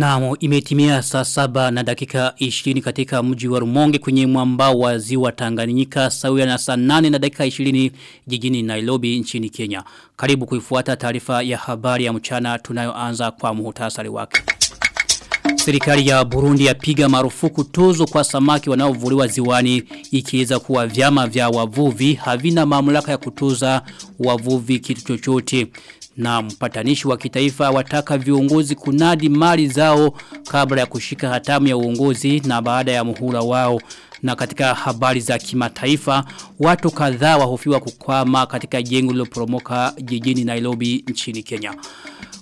Naam, imetimia saa saba na dakika 20 katika mji wa Rumonge kwenye mwambao wa ziwa Tanganyika sawia na saa 8 na dakika 20 jijini Nairobi nchini Kenya. Karibu kuifuata taarifa ya habari ya mchana tunayoanza kwa muhtasari wake. Serikali ya Burundi yapiga marufuku tozo kwa samaki wanaovuliwa ziwani ikiweza kuwa vyama vya wavuvi havina mamlaka ya kutuza wavuvi kitu chochote na mpatanishi wa kitaifa wataka viongozi kunadi mali zao kabla ya kushika hatamu ya uongozi na baada ya muhula wao na katika habari za kimataifa watu kadhaa wahofiwa kukwama katika jengo lililoporomoka jijini Nairobi nchini Kenya.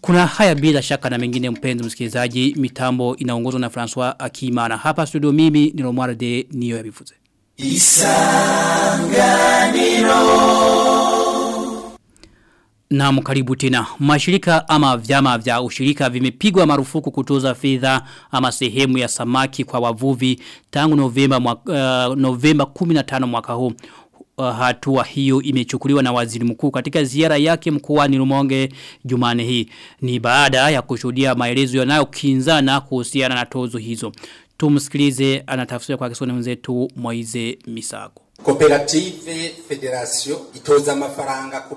Kuna haya bila shaka na mengine mpenzi msikilizaji mitambo inaongozwa na François Akimana. Hapa studio mimi ni de Niyo ya Bifuze. Isanganiro na mkaribu tena. Mashirika ama vyama vya ushirika vimepigwa marufuku kutoza fedha ama sehemu ya samaki kwa wavuvi tangu Novemba mwaka, uh, Novemba 15 mwaka huu. Uh, hatua hiyo imechukuliwa na waziri mkuu katika ziara yake mkoani Rumonge Jumane hii. Ni baada ya kushuhudia maelezo yanayokinzana kuhusiana na tozo hizo. Tumsikilize anatafsiri kwa Kiswahili mwenzetu Moize Misago. Koperative Federation itoza mafaranga ku.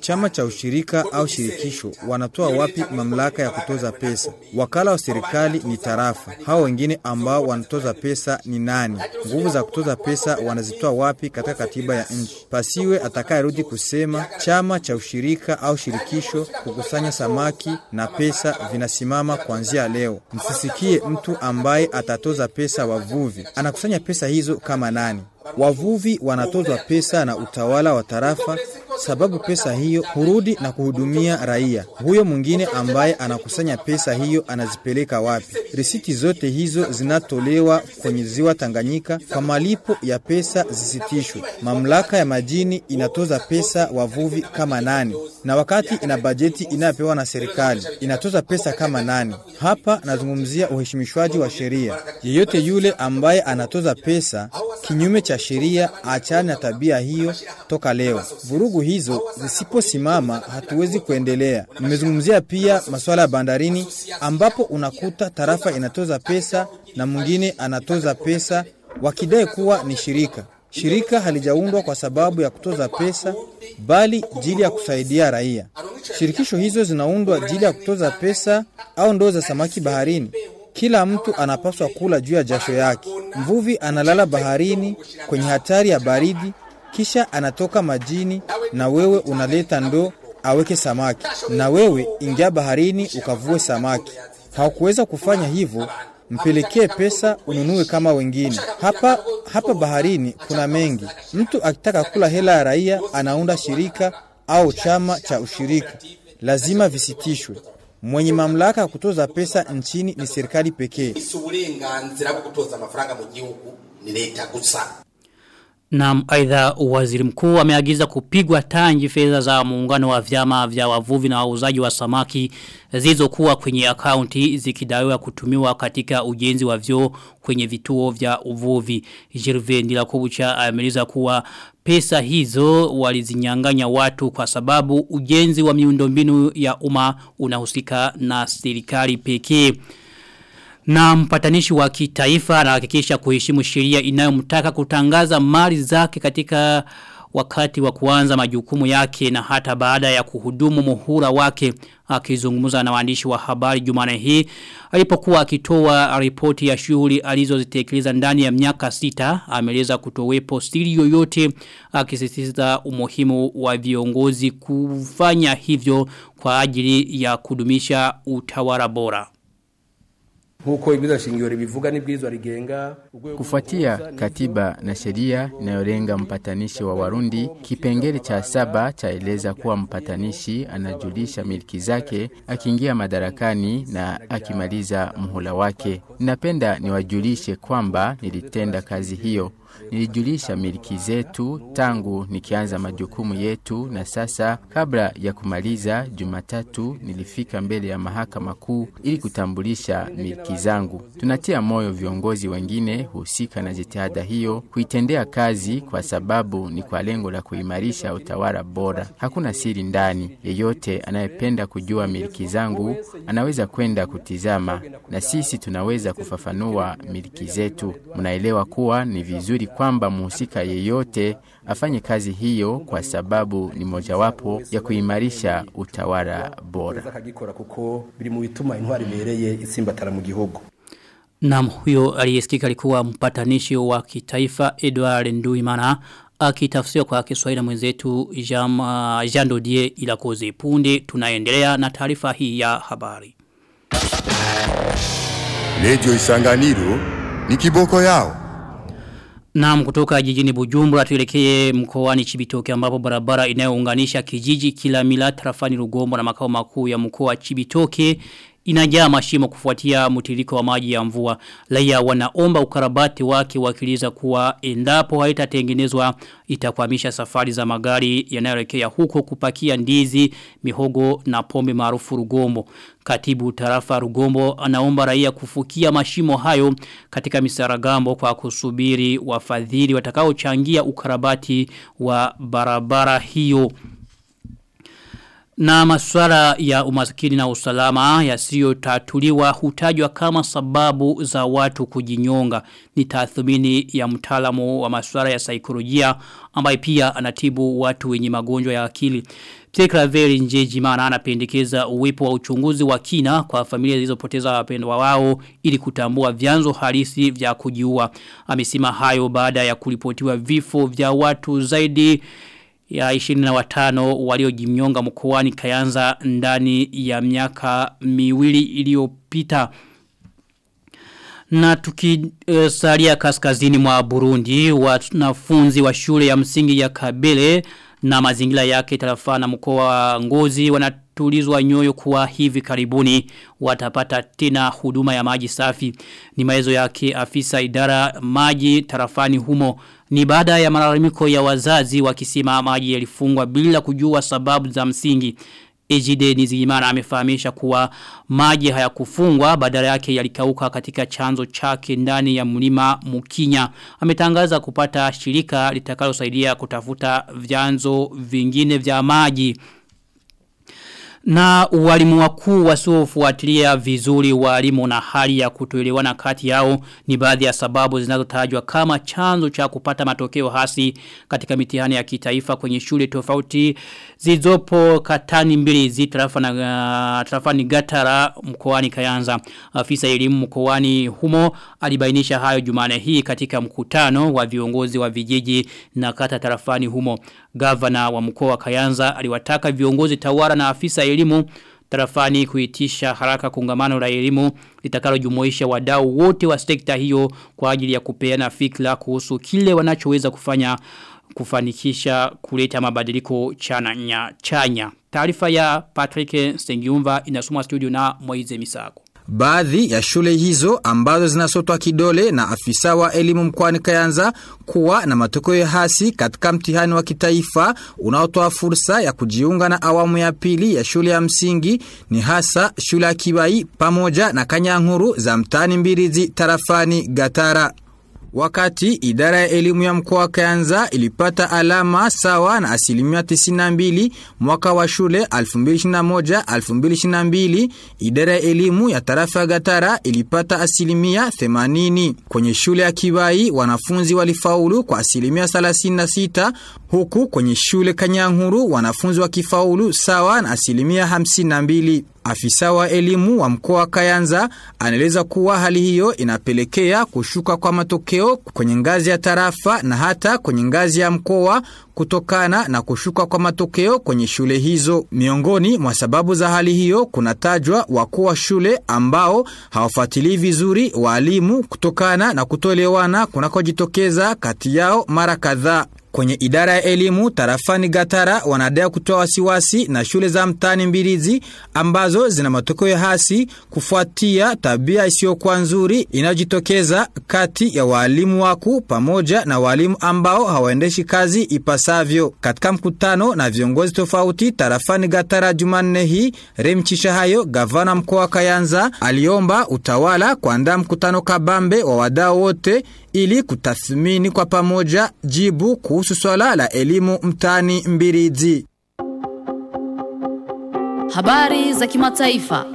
Chama cha ushirika au shirikisho wanatoa wapi mamlaka ya kutoza pesa? Wakala wa serikali ni tarafa. Hao wengine ambao wanatoza pesa ni nani? Nguvu za kutoza pesa wanazitoa wapi katika katiba ya nchi? Pasiwe atakayerudi kusema chama cha ushirika au shirikisho kukusanya samaki na pesa vinasimama kuanzia leo. Msisikie mtu ambaye atatoza pesa wavuvi. Anakusanya pesa hizo kama nani? Wavuvi wanatozwa pesa na utawala wa tarafa sababu pesa hiyo hurudi na kuhudumia raia. Huyo mwingine ambaye anakusanya pesa hiyo anazipeleka wapi? Risiti zote hizo zinatolewa kwenye ziwa Tanganyika kwa malipo ya pesa zisitishwe. Mamlaka ya majini inatoza pesa wavuvi kama nani? Na wakati ina bajeti inayopewa na serikali inatoza pesa kama nani? Hapa nazungumzia uheshimishwaji wa sheria. Yeyote yule ambaye anatoza pesa kinyume cha sheria achane na tabia hiyo toka leo. Vurugu hizo zisiposimama hatuwezi kuendelea. Nimezungumzia pia masuala ya bandarini ambapo unakuta tarafa inatoza pesa na mwingine anatoza pesa wakidai kuwa ni shirika. Shirika halijaundwa kwa sababu ya kutoza pesa bali jili ya kusaidia raia. Shirikisho hizo zinaundwa jili ya kutoza pesa au ndoo za samaki baharini. Kila mtu anapaswa kula juu ya jasho yake. Mvuvi analala baharini kwenye hatari ya baridi, kisha anatoka majini na wewe unaleta ndoo aweke samaki, na wewe ingia baharini ukavue samaki. Hawakuweza kufanya hivyo, mpelekee pesa ununue kama wengine. Hapa hapa baharini kuna mengi. Mtu akitaka kula hela ya raia anaunda shirika au chama cha ushirika, lazima visitishwe. Mwenye mamlaka ya kutoza pesa nchini ni serikali pekee. Na aidha waziri mkuu ameagiza kupigwa tangi fedha za muungano wa vyama vya wavuvi na wauzaji wa samaki zilizokuwa kwenye akaunti zikidaiwa kutumiwa katika ujenzi wa vyoo kwenye vituo vya uvuvi. Jirve Ndilakubucha ameeleza kuwa pesa hizo walizinyang'anya watu kwa sababu ujenzi wa miundombinu ya umma unahusika na serikali pekee. Na mpatanishi wa kitaifa anahakikisha kuheshimu sheria inayomtaka kutangaza mali zake katika wakati wa kuanza majukumu yake na hata baada ya kuhudumu muhula wake akizungumza na waandishi wa habari Jumane hii alipokuwa akitoa ripoti ya shughuli alizozitekeleza ndani ya miaka sita. Ameeleza kutowepo siri yoyote akisisitiza umuhimu wa viongozi kufanya hivyo kwa ajili ya kudumisha utawala bora kufuatia katiba na sheria inayolenga mpatanishi wa Warundi. Kipengele cha saba chaeleza kuwa mpatanishi anajulisha miliki zake akiingia madarakani na akimaliza muhula wake. Napenda niwajulishe kwamba nilitenda kazi hiyo nilijulisha miliki zetu tangu nikianza majukumu yetu, na sasa kabla ya kumaliza Jumatatu nilifika mbele ya mahakama kuu ili kutambulisha miliki zangu. Tunatia moyo viongozi wengine husika na jitihada hiyo kuitendea kazi, kwa sababu ni kwa lengo la kuimarisha utawala bora. Hakuna siri ndani. Yeyote anayependa kujua miliki zangu anaweza kwenda kutizama, na sisi tunaweza kufafanua miliki zetu. Mnaelewa kuwa ni vizuri kwamba mhusika yeyote afanye kazi hiyo, kwa sababu ni mojawapo ya kuimarisha utawala bora. Naam huyo aliyesikika alikuwa mpatanishi wa kitaifa Edward Nduimana akitafsiriwa kwa Kiswahili na mwenzetu Jean, uh, Jean Dodier Ilakoze punde tunaendelea na taarifa hii ya habari. Radio Isanganiro ni kiboko yao. Naam kutoka jijini Bujumbura tuelekee mkoani Chibitoke ambapo barabara inayounganisha kijiji Kilamila tarafani Rugombo na makao makuu ya mkoa Chibitoke inajaa mashimo kufuatia mtiririko wa maji ya mvua. Raia wanaomba ukarabati wake wakiliza kuwa endapo haitatengenezwa itakwamisha safari za magari yanayoelekea huko kupakia ndizi, mihogo na pombe maarufu Rugombo. Katibu tarafa Rugombo anaomba raia kufukia mashimo hayo katika misaragambo kwa kusubiri wafadhili watakaochangia ukarabati wa barabara hiyo. Na masuala ya umaskini na usalama yasiyotatuliwa hutajwa kama sababu za watu kujinyonga. Ni tathmini ya mtaalamu wa masuala ya saikolojia ambaye pia anatibu watu wenye magonjwa ya akili. Tekla Veri Njeji maana anapendekeza uwepo wa uchunguzi wa kina kwa familia zilizopoteza wapendwa wao ili kutambua vyanzo halisi vya kujiua. Amesema hayo baada ya kuripotiwa vifo vya watu zaidi ya 25 waliojimnyonga mkoani Kayanza ndani ya miaka miwili iliyopita. Na tukisalia e, kaskazini mwa Burundi wanafunzi wa shule ya msingi ya Kabele na mazingira yake tarafa na mkoa wa Ngozi wanatulizwa nyoyo kuwa hivi karibuni watapata tena huduma ya maji safi. Ni maezo yake afisa idara maji tarafani humo ni baada ya malalamiko ya wazazi wakisema maji yalifungwa bila kujua sababu za msingi. Ejide Nizigimana amefahamisha kuwa maji hayakufungwa badala yake yalikauka katika chanzo chake ndani ya mlima Mukinya. Ametangaza kupata shirika litakalosaidia kutafuta vyanzo vingine vya maji. Na walimu wakuu wasiofuatilia vizuri walimu na hali ya kutoelewana kati yao ni baadhi ya sababu zinazotajwa kama chanzo cha kupata matokeo hasi katika mitihani ya kitaifa kwenye shule tofauti zizopo katani mbili zi tarafa na uh, tarafani Gatara mkoani Kayanza. Afisa elimu mkoani humo alibainisha hayo Jumane hii katika mkutano wa viongozi wa vijiji na kata tarafani humo. Gavana wa mkoa wa Kayanza aliwataka viongozi tawara na afisa elimu tarafani kuitisha haraka kongamano la elimu litakalojumuisha wadau wote wa sekta hiyo kwa ajili ya kupeana fikra kuhusu kile wanachoweza kufanya kufanikisha kuleta mabadiliko chanya chanya. Taarifa ya Patrick Stengiumva inasoma studio na Moize Misako. Baadhi ya shule hizo ambazo zinasotwa kidole na afisa wa elimu mkoani Kayanza kuwa na matokeo hasi katika mtihani wa kitaifa unaotoa fursa ya kujiunga na awamu ya pili ya shule ya msingi ni hasa shule ya Kibai pamoja na Kanyankuru za mtaani Mbirizi tarafani Gatara. Wakati idara ya elimu ya mkoa wa Kayanza ilipata alama sawa na asilimia 92 mwaka wa shule 2021-2022, idara ya elimu ya tarafa ya Gatara ilipata asilimia 80. Kwenye shule ya Kibai wanafunzi walifaulu kwa asilimia 36, huku kwenye shule kanyanguru wanafunzi wakifaulu sawa na asilimia 52. Afisa wa elimu wa mkoa wa Kayanza anaeleza kuwa hali hiyo inapelekea kushuka kwa matokeo kwenye ngazi ya tarafa na hata kwenye ngazi ya mkoa kutokana na kushuka kwa matokeo kwenye shule hizo. Miongoni mwa sababu za hali hiyo kunatajwa wakuu wa shule ambao hawafuatilii vizuri waalimu kutokana na kutoelewana kunakojitokeza kati yao mara kadhaa. Kwenye idara ya elimu tarafani Gatara wanadai kutoa wasiwasi na shule za mtaani Mbirizi ambazo zina matokeo hasi kufuatia tabia isiyokuwa nzuri inayojitokeza kati ya walimu waku pamoja na walimu ambao hawaendeshi kazi ipasavyo. Katika mkutano na viongozi tofauti tarafani Gatara Jumanne hii, Remchisha hayo gavana mkoa wa Kayanza aliomba utawala kuandaa mkutano kabambe wa wadao wote ili kutathmini kwa pamoja jibu kuhusu swala la elimu mtani Mbirizi. Habari za kimataifa.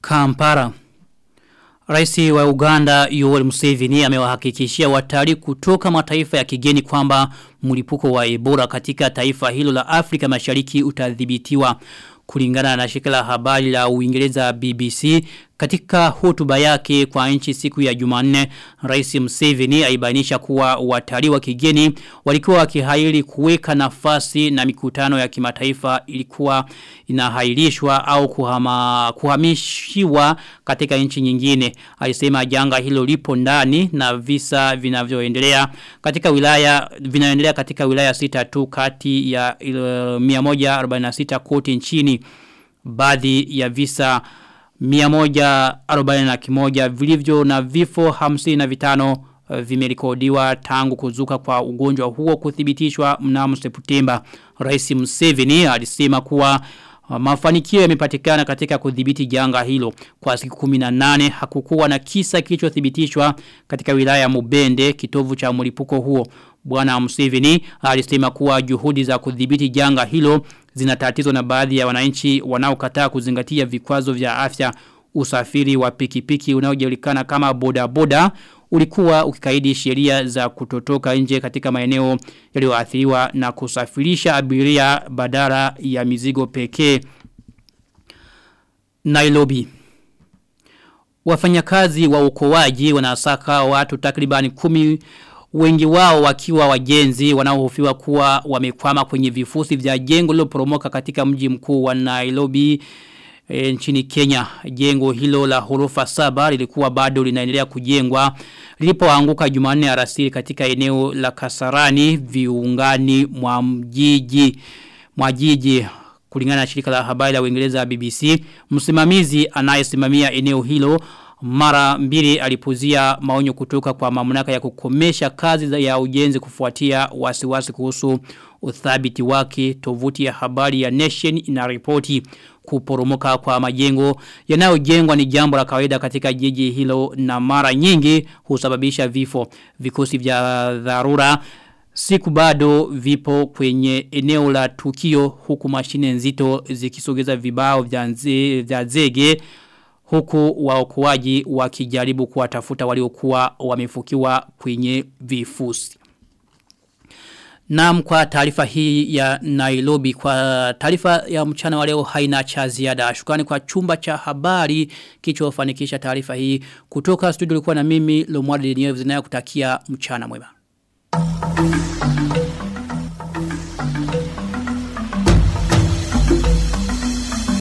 Kampara. Raisi wa Uganda Yoweri Museveni amewahakikishia watalii kutoka mataifa ya kigeni kwamba mlipuko wa Ebola katika taifa hilo la Afrika Mashariki utadhibitiwa kulingana na shirika la habari la Uingereza BBC katika hotuba yake kwa nchi siku ya Jumanne Rais Museveni aibainisha kuwa watalii wa kigeni walikuwa wakihaili kuweka nafasi na mikutano ya kimataifa ilikuwa inahailishwa au kuhama, kuhamishiwa katika nchi nyingine. Alisema janga hilo lipo ndani na visa vinavyoendelea katika wilaya vinaendelea katika wilaya sita tu kati ya uh, 146 kote nchini. Baadhi ya visa 141 vilivyo na vifo 55 uh, vimerekodiwa tangu kuzuka kwa ugonjwa huo kuthibitishwa mnamo Septemba. Rais Museveni alisema kuwa uh, mafanikio yamepatikana katika kudhibiti janga hilo. Kwa siku 18 hakukuwa na kisa kilichothibitishwa katika wilaya ya Mubende kitovu cha mlipuko huo. Bwana Museveni alisema kuwa juhudi za kudhibiti janga hilo zinatatizwa na baadhi ya wananchi wanaokataa kuzingatia vikwazo vya afya. Usafiri wa pikipiki unaojulikana kama boda boda ulikuwa ukikaidi sheria za kutotoka nje katika maeneo yaliyoathiriwa na kusafirisha abiria badala ya mizigo pekee. Nairobi. Wafanyakazi wa ukoaji wanasaka watu takribani kumi wengi wao wakiwa wajenzi wanaohofiwa kuwa wamekwama kwenye vifusi vya jengo lililoporomoka katika mji mkuu wa Nairobi e, nchini Kenya. Jengo hilo la horofa saba lilikuwa bado linaendelea kujengwa lilipoanguka Jumanne alasiri katika eneo la Kasarani viungani mwa mjiji mwa jiji kulingana na shirika la habari la Uingereza BBC msimamizi anayesimamia eneo hilo mara mbili alipuzia maonyo kutoka kwa mamlaka ya kukomesha kazi ya ujenzi kufuatia wasiwasi kuhusu uthabiti wake. Tovuti ya habari ya Nation inaripoti kuporomoka kwa majengo yanayojengwa ni jambo la kawaida katika jiji hilo na mara nyingi husababisha vifo. Vikosi vya dharura Siku bado vipo kwenye eneo la tukio huku mashine nzito zikisogeza vibao vya, zege huku waokoaji wakijaribu kuwatafuta waliokuwa wamefukiwa kwenye vifusi. Naam kwa taarifa hii ya Nairobi kwa taarifa ya mchana wa leo haina cha ziada. Shukrani kwa chumba cha habari kilichofanikisha taarifa hii kutoka studio ulikuwa na mimi Lomwadi Nieves kutakia mchana mwema.